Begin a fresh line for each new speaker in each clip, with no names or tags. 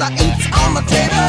the eats on the table.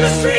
the street.